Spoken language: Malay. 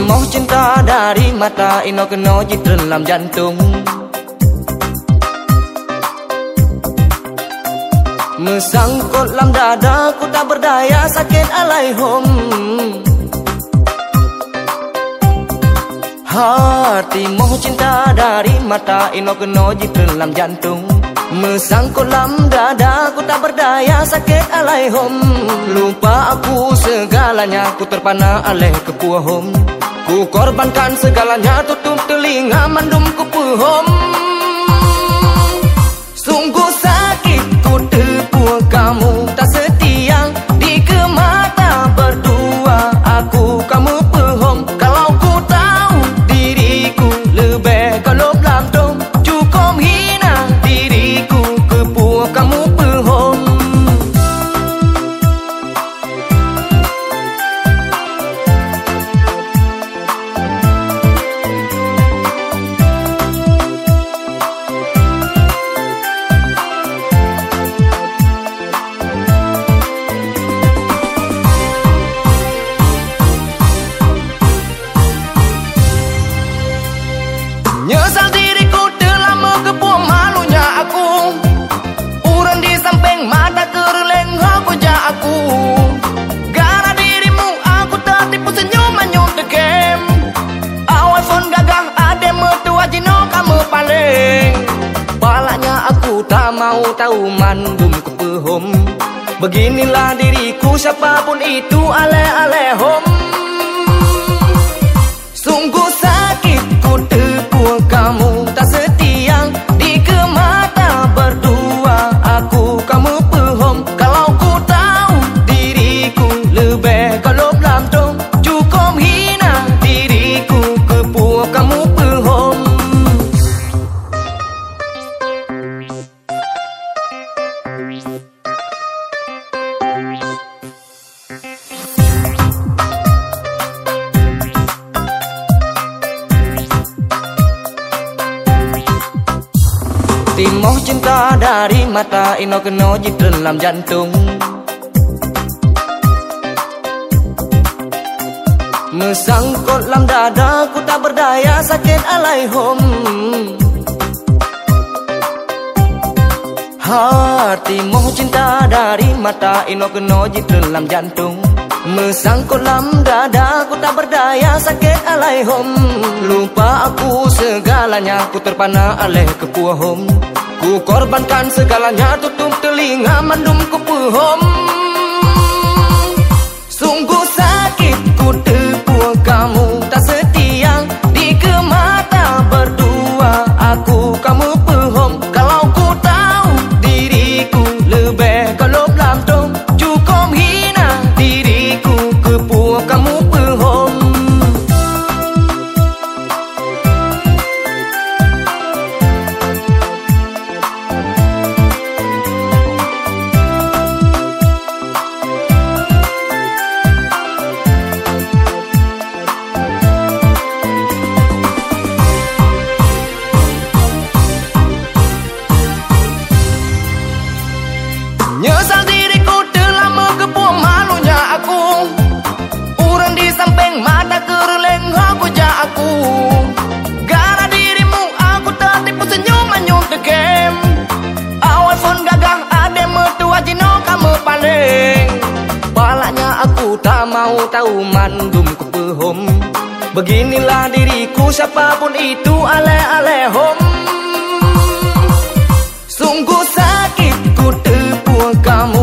Timoh cinta dari mata ino keno dalam jantung. Mesangkut dalam dada ku tak berdaya sakit alaihum Hati moh cinta dari mata ino keno dalam jantung. Mesangkut dalam dada ku tak berdaya sakit alaihum Lupa aku segalanya ku terpana alih kepuahum Ku korbankan segalanya tutup telinga mandum kepuahum Sungguh sakit ku tepuh kamu tak Tak mau tahu mandum kepehom Beginilah diriku siapapun itu ale-ale hom Sungguh sakit ku tepuh kamu Timoh cinta dari mata ino keno dalam jantung. Mesangkut dalam dada ku tak berdaya sakit alaihum Hati moh cinta dari mata ino keno dalam jantung Mesangkut dalam dada ku tak berdaya sakit alaihum Lupa aku segalanya ku terpana alih kepuahum Ku korbankan segalanya tutup telinga mandum kepuahum Sungguh sakit ku tepuh mau tahu mandum ku pehom Beginilah diriku siapapun itu ale ale hom Sungguh sakit ku tepuk kamu.